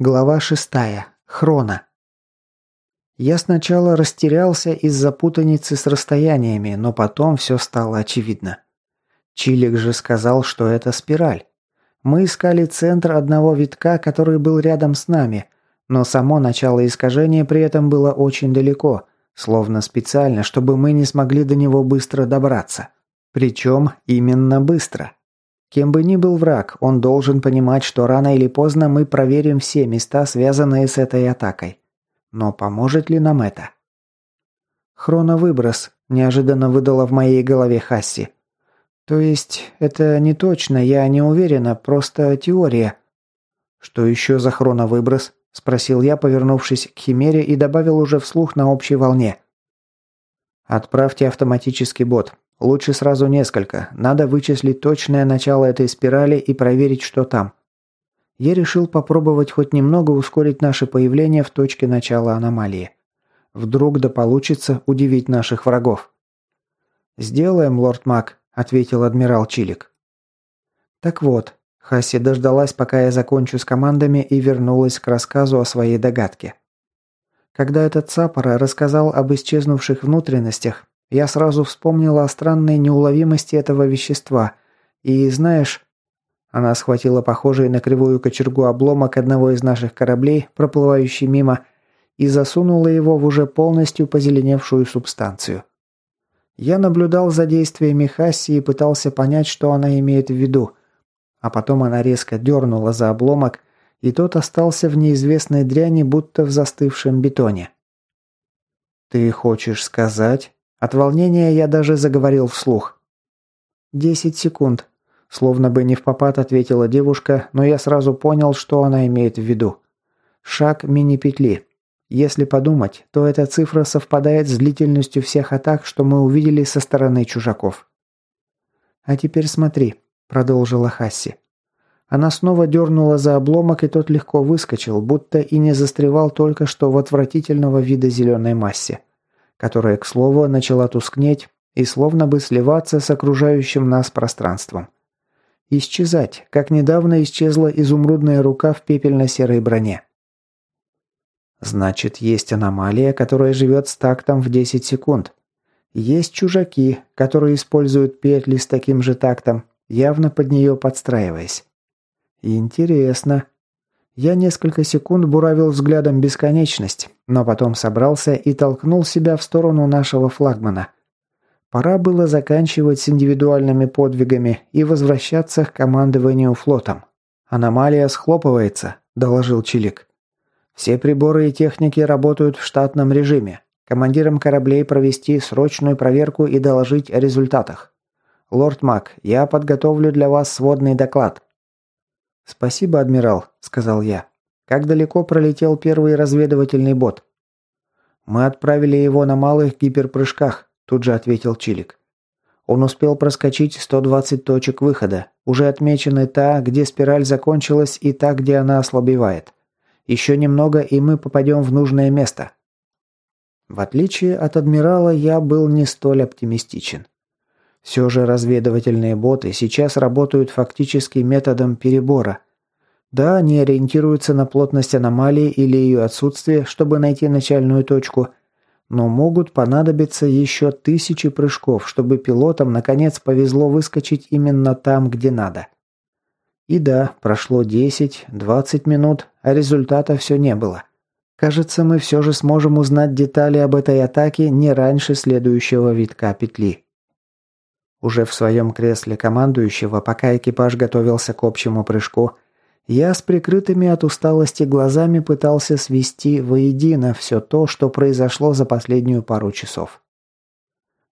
Глава шестая. Хрона. Я сначала растерялся из-за путаницы с расстояниями, но потом все стало очевидно. Чилик же сказал, что это спираль. Мы искали центр одного витка, который был рядом с нами, но само начало искажения при этом было очень далеко, словно специально, чтобы мы не смогли до него быстро добраться. Причем именно быстро. Кем бы ни был враг, он должен понимать, что рано или поздно мы проверим все места, связанные с этой атакой. Но поможет ли нам это? Хроновыброс неожиданно выдала в моей голове Хасси. То есть, это не точно, я не уверена, просто теория. Что еще за хроновыброс? Спросил я, повернувшись к Химере и добавил уже вслух на общей волне. Отправьте автоматический бот. Лучше сразу несколько. Надо вычислить точное начало этой спирали и проверить, что там. Я решил попробовать хоть немного ускорить наше появление в точке начала аномалии. Вдруг да получится удивить наших врагов. «Сделаем, лорд Мак», — ответил адмирал Чилик. Так вот, Хасси дождалась, пока я закончу с командами и вернулась к рассказу о своей догадке. Когда этот Цапора рассказал об исчезнувших внутренностях, я сразу вспомнила о странной неуловимости этого вещества. И знаешь... Она схватила похожий на кривую кочергу обломок одного из наших кораблей, проплывающий мимо, и засунула его в уже полностью позеленевшую субстанцию. Я наблюдал за действиями Хасси и пытался понять, что она имеет в виду. А потом она резко дернула за обломок, и тот остался в неизвестной дряни, будто в застывшем бетоне. «Ты хочешь сказать?» От волнения я даже заговорил вслух. «Десять секунд», – словно бы не в попад ответила девушка, но я сразу понял, что она имеет в виду. Шаг мини-петли. Если подумать, то эта цифра совпадает с длительностью всех атак, что мы увидели со стороны чужаков. «А теперь смотри», – продолжила Хасси. Она снова дернула за обломок, и тот легко выскочил, будто и не застревал только что в отвратительного вида зеленой массе которая, к слову, начала тускнеть и словно бы сливаться с окружающим нас пространством. Исчезать, как недавно исчезла изумрудная рука в пепельно-серой броне. Значит, есть аномалия, которая живет с тактом в 10 секунд. Есть чужаки, которые используют петли с таким же тактом, явно под нее подстраиваясь. Интересно. Я несколько секунд буравил взглядом бесконечность, но потом собрался и толкнул себя в сторону нашего флагмана. Пора было заканчивать с индивидуальными подвигами и возвращаться к командованию флотом. «Аномалия схлопывается», – доложил Чилик. «Все приборы и техники работают в штатном режиме. Командирам кораблей провести срочную проверку и доложить о результатах. Лорд Мак, я подготовлю для вас сводный доклад. «Спасибо, адмирал», — сказал я. «Как далеко пролетел первый разведывательный бот?» «Мы отправили его на малых гиперпрыжках», — тут же ответил Чилик. Он успел проскочить 120 точек выхода. Уже отмечены та, где спираль закончилась, и та, где она ослабевает. Еще немного, и мы попадем в нужное место. В отличие от адмирала, я был не столь оптимистичен. Все же разведывательные боты сейчас работают фактически методом перебора. Да, они ориентируются на плотность аномалии или ее отсутствие, чтобы найти начальную точку, но могут понадобиться еще тысячи прыжков, чтобы пилотам наконец повезло выскочить именно там, где надо. И да, прошло 10-20 минут, а результата все не было. Кажется, мы все же сможем узнать детали об этой атаке не раньше следующего витка петли. Уже в своем кресле командующего, пока экипаж готовился к общему прыжку, я с прикрытыми от усталости глазами пытался свести воедино все то, что произошло за последнюю пару часов.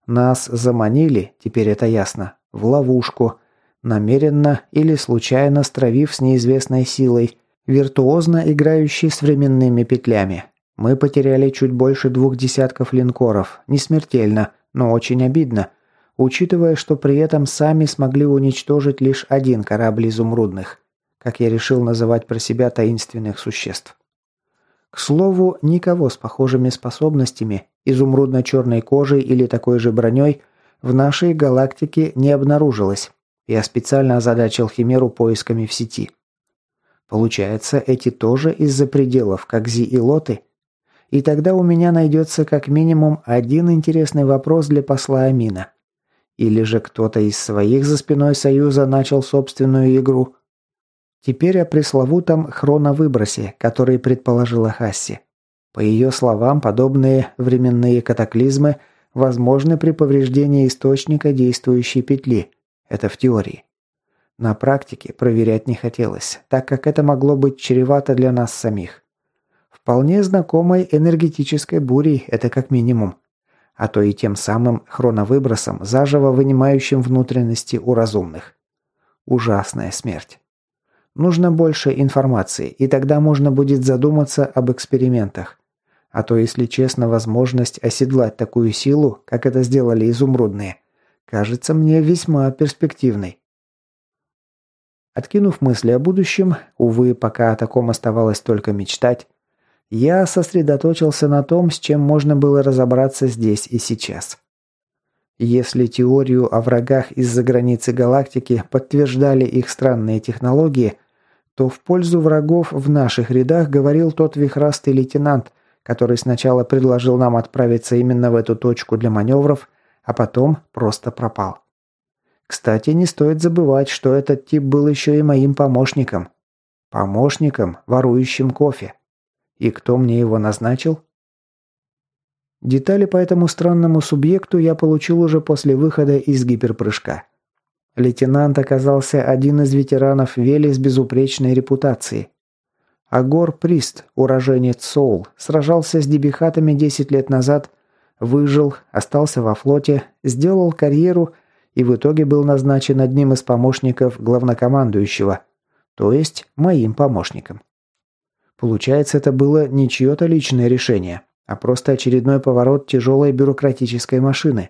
Нас заманили, теперь это ясно, в ловушку, намеренно или случайно стравив с неизвестной силой, виртуозно играющей с временными петлями. Мы потеряли чуть больше двух десятков линкоров, не смертельно, но очень обидно, учитывая, что при этом сами смогли уничтожить лишь один корабль изумрудных, как я решил называть про себя таинственных существ. К слову, никого с похожими способностями, изумрудно-черной кожей или такой же броней, в нашей галактике не обнаружилось. Я специально озадачил Химеру поисками в сети. Получается, эти тоже из-за пределов, как Зи и Лоты? И тогда у меня найдется как минимум один интересный вопрос для посла Амина. Или же кто-то из своих за спиной Союза начал собственную игру? Теперь о пресловутом хроновыбросе, который предположила Хасси. По ее словам, подобные временные катаклизмы возможны при повреждении источника действующей петли. Это в теории. На практике проверять не хотелось, так как это могло быть чревато для нас самих. Вполне знакомой энергетической бурей это как минимум а то и тем самым хроновыбросом, заживо вынимающим внутренности у разумных. Ужасная смерть. Нужно больше информации, и тогда можно будет задуматься об экспериментах. А то, если честно, возможность оседлать такую силу, как это сделали изумрудные, кажется мне весьма перспективной. Откинув мысли о будущем, увы, пока о таком оставалось только мечтать, я сосредоточился на том, с чем можно было разобраться здесь и сейчас. Если теорию о врагах из-за границы галактики подтверждали их странные технологии, то в пользу врагов в наших рядах говорил тот вихрастый лейтенант, который сначала предложил нам отправиться именно в эту точку для маневров, а потом просто пропал. Кстати, не стоит забывать, что этот тип был еще и моим помощником. Помощником, ворующим кофе. И кто мне его назначил? Детали по этому странному субъекту я получил уже после выхода из гиперпрыжка. Лейтенант оказался один из ветеранов Вели с безупречной репутацией. Агор Прист, уроженец Соул, сражался с дебихатами 10 лет назад, выжил, остался во флоте, сделал карьеру и в итоге был назначен одним из помощников главнокомандующего, то есть моим помощником. Получается, это было не чье-то личное решение, а просто очередной поворот тяжелой бюрократической машины.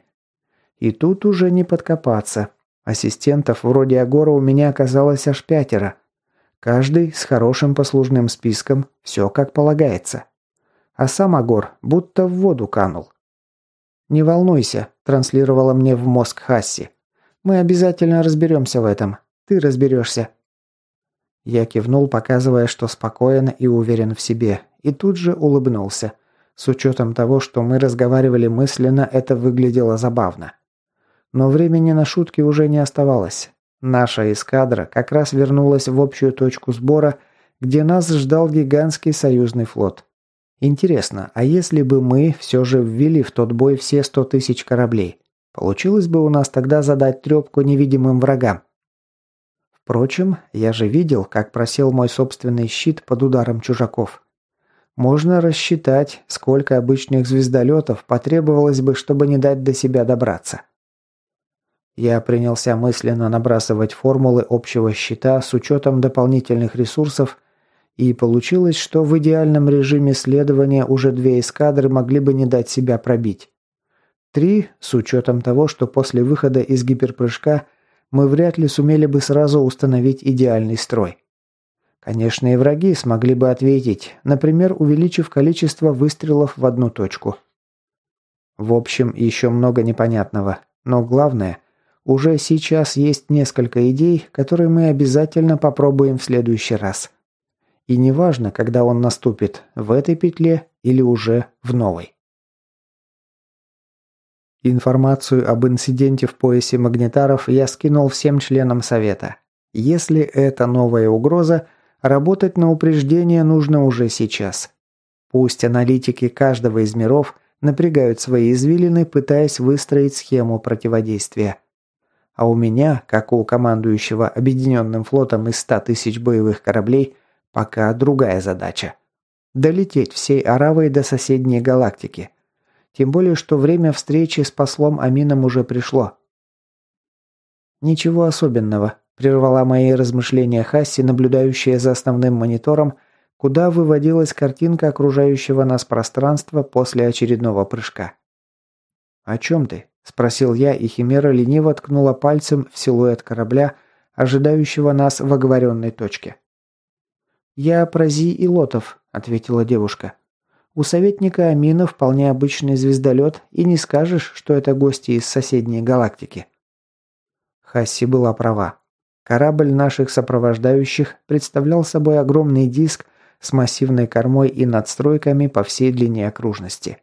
И тут уже не подкопаться. Ассистентов вроде Агора у меня оказалось аж пятеро. Каждый с хорошим послужным списком, все как полагается. А сам Агор будто в воду канул. «Не волнуйся», – транслировала мне в мозг Хасси. «Мы обязательно разберемся в этом. Ты разберешься. Я кивнул, показывая, что спокоен и уверен в себе, и тут же улыбнулся. С учетом того, что мы разговаривали мысленно, это выглядело забавно. Но времени на шутки уже не оставалось. Наша эскадра как раз вернулась в общую точку сбора, где нас ждал гигантский союзный флот. Интересно, а если бы мы все же ввели в тот бой все сто тысяч кораблей? Получилось бы у нас тогда задать трепку невидимым врагам? Впрочем, я же видел, как просел мой собственный щит под ударом чужаков. Можно рассчитать, сколько обычных звездолетов потребовалось бы, чтобы не дать до себя добраться. Я принялся мысленно набрасывать формулы общего щита с учетом дополнительных ресурсов, и получилось, что в идеальном режиме следования уже две эскадры могли бы не дать себя пробить. Три, с учетом того, что после выхода из гиперпрыжка мы вряд ли сумели бы сразу установить идеальный строй. Конечно, и враги смогли бы ответить, например, увеличив количество выстрелов в одну точку. В общем, еще много непонятного, но главное, уже сейчас есть несколько идей, которые мы обязательно попробуем в следующий раз. И неважно, когда он наступит, в этой петле или уже в новой. Информацию об инциденте в поясе магнитаров я скинул всем членам совета. Если это новая угроза, работать на упреждение нужно уже сейчас. Пусть аналитики каждого из миров напрягают свои извилины, пытаясь выстроить схему противодействия. А у меня, как у командующего объединенным флотом из 100 тысяч боевых кораблей, пока другая задача. Долететь всей Аравой до соседней галактики. Тем более, что время встречи с послом Амином уже пришло. «Ничего особенного», – прервала мои размышления Хасси, наблюдающая за основным монитором, куда выводилась картинка окружающего нас пространства после очередного прыжка. «О чем ты?» – спросил я, и Химера лениво ткнула пальцем в силуэт корабля, ожидающего нас в оговоренной точке. «Я про Зи и Лотов», – ответила девушка. У советника Амина вполне обычный звездолет, и не скажешь, что это гости из соседней галактики. Хасси была права. Корабль наших сопровождающих представлял собой огромный диск с массивной кормой и надстройками по всей длине окружности.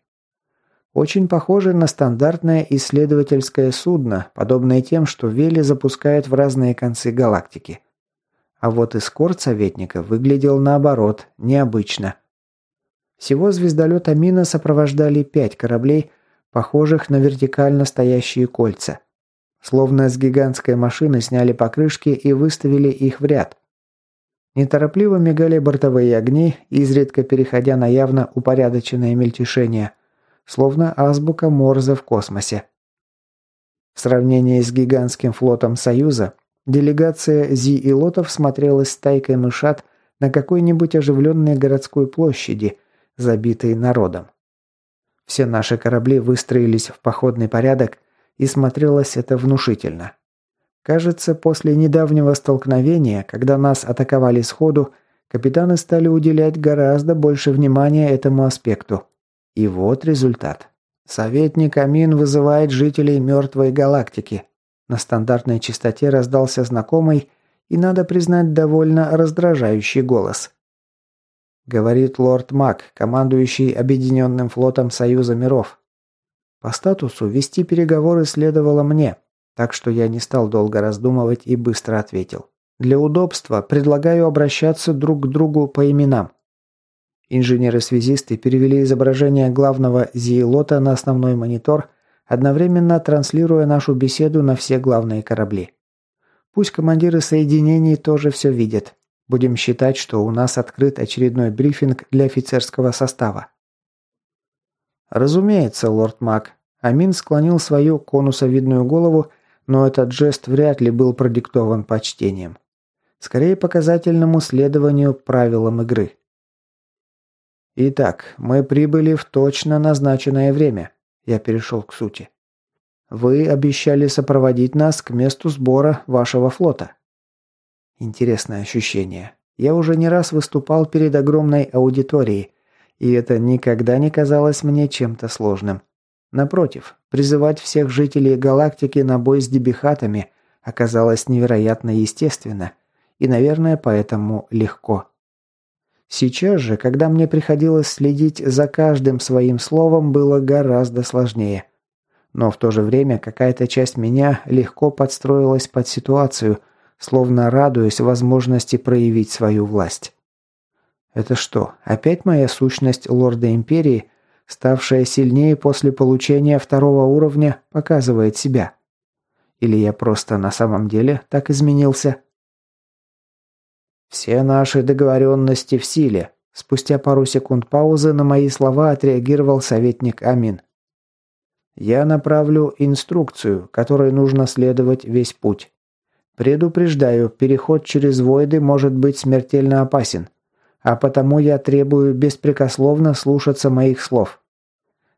Очень похоже на стандартное исследовательское судно, подобное тем, что Вели запускают в разные концы галактики. А вот эскорт советника выглядел наоборот, необычно. Всего звездолет Амина сопровождали пять кораблей, похожих на вертикально стоящие кольца – Словно с гигантской машины сняли покрышки и выставили их в ряд. Неторопливо мигали бортовые огни, изредка переходя на явно упорядоченное мельтешение, словно азбука Морзе в космосе. В сравнении с гигантским флотом Союза, делегация Зи и Лотов смотрелась стайкой мышат на какой-нибудь оживленной городской площади, забитой народом. Все наши корабли выстроились в походный порядок, и смотрелось это внушительно. Кажется, после недавнего столкновения, когда нас атаковали сходу, капитаны стали уделять гораздо больше внимания этому аспекту. И вот результат. Советник Амин вызывает жителей мертвой галактики. На стандартной частоте раздался знакомый и, надо признать, довольно раздражающий голос. Говорит лорд Мак, командующий Объединенным флотом Союза миров. По статусу вести переговоры следовало мне, так что я не стал долго раздумывать и быстро ответил. Для удобства предлагаю обращаться друг к другу по именам. Инженеры-связисты перевели изображение главного Зиелота на основной монитор, одновременно транслируя нашу беседу на все главные корабли. Пусть командиры соединений тоже все видят. Будем считать, что у нас открыт очередной брифинг для офицерского состава. «Разумеется, лорд Мак». Амин склонил свою конусовидную голову, но этот жест вряд ли был продиктован почтением. Скорее показательному следованию правилам игры. «Итак, мы прибыли в точно назначенное время», – я перешел к сути. «Вы обещали сопроводить нас к месту сбора вашего флота». Интересное ощущение. Я уже не раз выступал перед огромной аудиторией, и это никогда не казалось мне чем-то сложным. Напротив, призывать всех жителей галактики на бой с дебихатами оказалось невероятно естественно и, наверное, поэтому легко. Сейчас же, когда мне приходилось следить за каждым своим словом, было гораздо сложнее. Но в то же время какая-то часть меня легко подстроилась под ситуацию, словно радуясь возможности проявить свою власть. Это что, опять моя сущность лорда Империи, ставшая сильнее после получения второго уровня, показывает себя? Или я просто на самом деле так изменился? Все наши договоренности в силе. Спустя пару секунд паузы на мои слова отреагировал советник Амин. Я направлю инструкцию, которой нужно следовать весь путь. Предупреждаю, переход через Войды может быть смертельно опасен а потому я требую беспрекословно слушаться моих слов.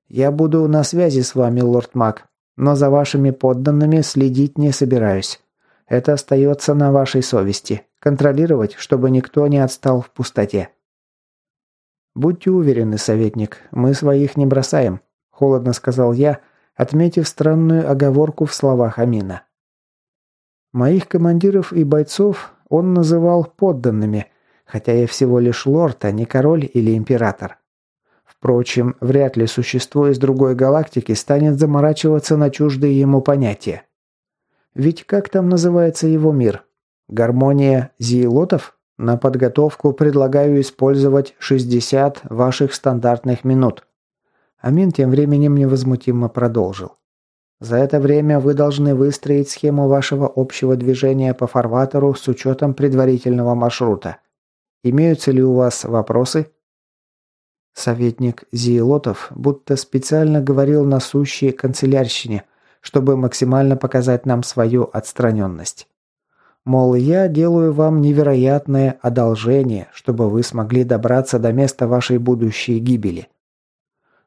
Я буду на связи с вами, лорд Мак, но за вашими подданными следить не собираюсь. Это остается на вашей совести. Контролировать, чтобы никто не отстал в пустоте. Будьте уверены, советник, мы своих не бросаем, холодно сказал я, отметив странную оговорку в словах Амина. Моих командиров и бойцов он называл подданными, хотя я всего лишь лорд, а не король или император. Впрочем, вряд ли существо из другой галактики станет заморачиваться на чуждые ему понятия. Ведь как там называется его мир? Гармония зиелотов? На подготовку предлагаю использовать 60 ваших стандартных минут. Амин тем временем невозмутимо продолжил. За это время вы должны выстроить схему вашего общего движения по фарватеру с учетом предварительного маршрута. Имеются ли у вас вопросы?» Советник Зиелотов будто специально говорил на сущей канцелярщине, чтобы максимально показать нам свою отстраненность. Мол, я делаю вам невероятное одолжение, чтобы вы смогли добраться до места вашей будущей гибели.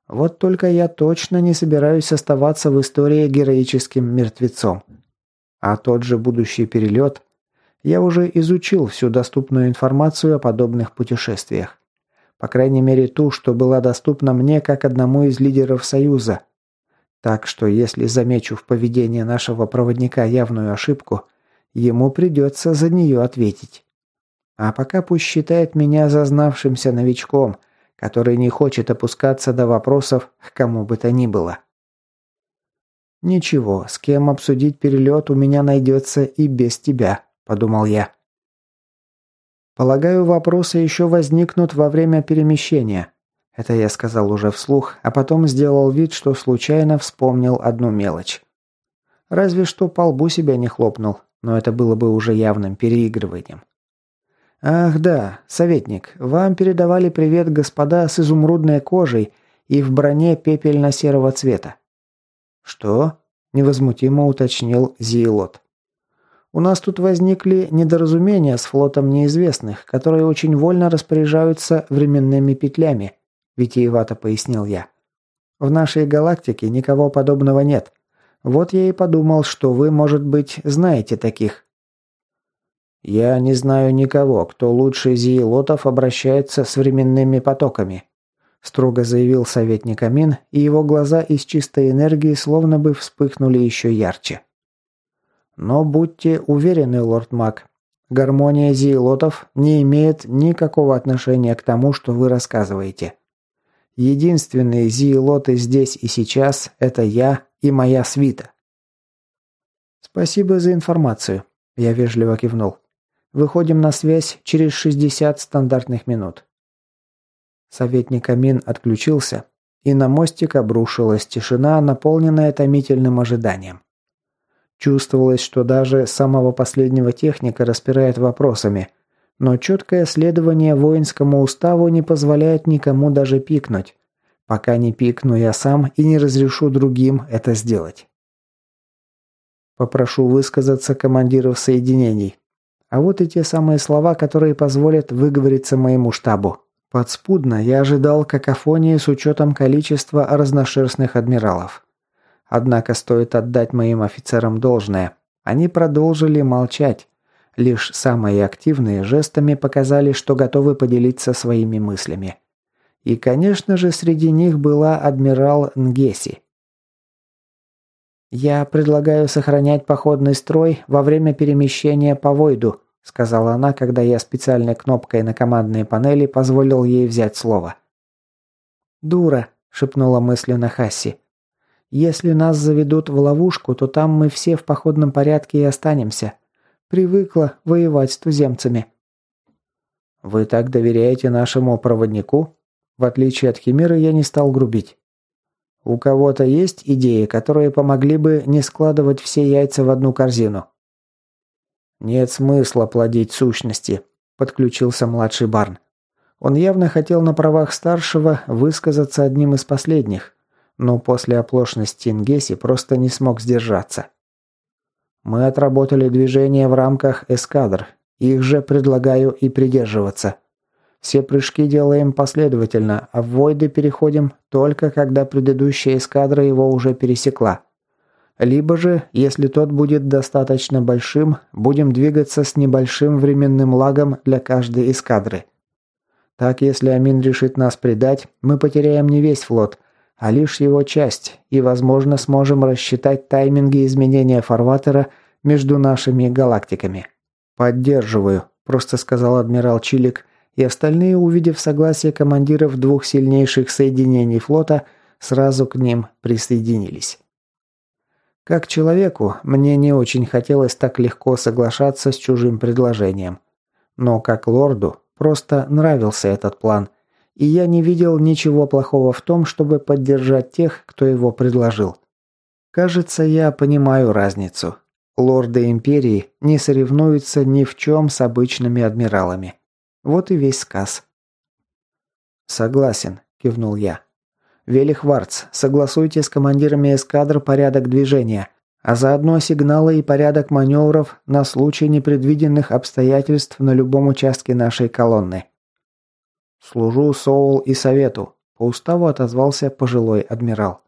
Вот только я точно не собираюсь оставаться в истории героическим мертвецом. А тот же будущий перелет я уже изучил всю доступную информацию о подобных путешествиях. По крайней мере ту, что была доступна мне как одному из лидеров Союза. Так что если замечу в поведении нашего проводника явную ошибку, ему придется за нее ответить. А пока пусть считает меня зазнавшимся новичком, который не хочет опускаться до вопросов к кому бы то ни было. «Ничего, с кем обсудить перелет у меня найдется и без тебя», – подумал я. «Полагаю, вопросы еще возникнут во время перемещения». Это я сказал уже вслух, а потом сделал вид, что случайно вспомнил одну мелочь. Разве что по лбу себя не хлопнул, но это было бы уже явным переигрыванием. «Ах да, советник, вам передавали привет господа с изумрудной кожей и в броне пепельно-серого цвета». «Что?» – невозмутимо уточнил Зиелот. «У нас тут возникли недоразумения с флотом неизвестных, которые очень вольно распоряжаются временными петлями», – витиевато пояснил я. «В нашей галактике никого подобного нет. Вот я и подумал, что вы, может быть, знаете таких». «Я не знаю никого, кто лучше зиелотов обращается с временными потоками», строго заявил советник Амин, и его глаза из чистой энергии словно бы вспыхнули еще ярче. «Но будьте уверены, лорд Мак, гармония зиелотов не имеет никакого отношения к тому, что вы рассказываете. Единственные зиелоты здесь и сейчас – это я и моя свита». «Спасибо за информацию», – я вежливо кивнул. Выходим на связь через 60 стандартных минут. Советник Амин отключился, и на мостик обрушилась тишина, наполненная томительным ожиданием. Чувствовалось, что даже самого последнего техника распирает вопросами, но четкое следование воинскому уставу не позволяет никому даже пикнуть, пока не пикну я сам и не разрешу другим это сделать. Попрошу высказаться командиров соединений. А вот и те самые слова, которые позволят выговориться моему штабу. Подспудно я ожидал какофонии с учетом количества разношерстных адмиралов. Однако стоит отдать моим офицерам должное. Они продолжили молчать. Лишь самые активные жестами показали, что готовы поделиться своими мыслями. И, конечно же, среди них была адмирал Нгеси. «Я предлагаю сохранять походный строй во время перемещения по Войду», сказала она, когда я специальной кнопкой на командной панели позволил ей взять слово. «Дура», – шепнула мысленно Хасси. «Если нас заведут в ловушку, то там мы все в походном порядке и останемся. Привыкла воевать с туземцами». «Вы так доверяете нашему проводнику?» В отличие от Химеры, я не стал грубить. У кого-то есть идеи, которые помогли бы не складывать все яйца в одну корзину? Нет смысла плодить сущности, подключился младший Барн. Он явно хотел на правах старшего высказаться одним из последних, но после оплошности Ингеси просто не смог сдержаться. Мы отработали движение в рамках эскадр, их же предлагаю и придерживаться. Все прыжки делаем последовательно, а в войды переходим только когда предыдущая эскадра его уже пересекла. Либо же, если тот будет достаточно большим, будем двигаться с небольшим временным лагом для каждой эскадры. Так, если Амин решит нас предать, мы потеряем не весь флот, а лишь его часть, и, возможно, сможем рассчитать тайминги изменения фарватера между нашими галактиками. «Поддерживаю», – просто сказал адмирал Чилик, и остальные, увидев согласие командиров двух сильнейших соединений флота, сразу к ним присоединились. Как человеку, мне не очень хотелось так легко соглашаться с чужим предложением. Но как лорду просто нравился этот план, и я не видел ничего плохого в том, чтобы поддержать тех, кто его предложил. Кажется, я понимаю разницу. Лорды Империи не соревнуются ни в чем с обычными адмиралами. Вот и весь сказ. «Согласен», – кивнул я. «Велихварц, согласуйте с командирами эскадр порядок движения, а заодно сигналы и порядок маневров на случай непредвиденных обстоятельств на любом участке нашей колонны». «Служу Соул и Совету», – по уставу отозвался пожилой адмирал.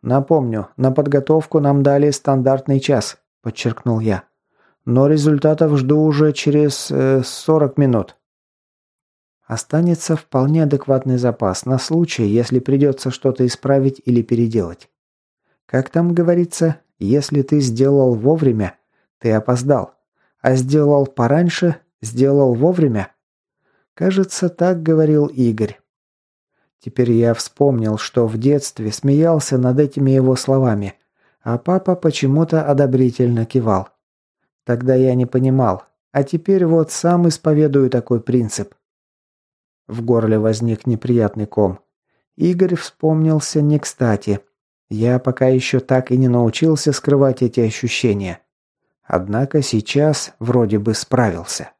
«Напомню, на подготовку нам дали стандартный час», – подчеркнул я. Но результатов жду уже через э, 40 минут. Останется вполне адекватный запас на случай, если придется что-то исправить или переделать. Как там говорится, если ты сделал вовремя, Ты опоздал. А сделал пораньше, сделал вовремя. Кажется, так говорил Игорь. Теперь я вспомнил, что в детстве смеялся над этими его словами, а папа почему-то одобрительно кивал. Тогда я не понимал, а теперь вот сам исповедую такой принцип. В горле возник неприятный ком. Игорь вспомнился не кстати. Я пока еще так и не научился скрывать эти ощущения. Однако сейчас вроде бы справился.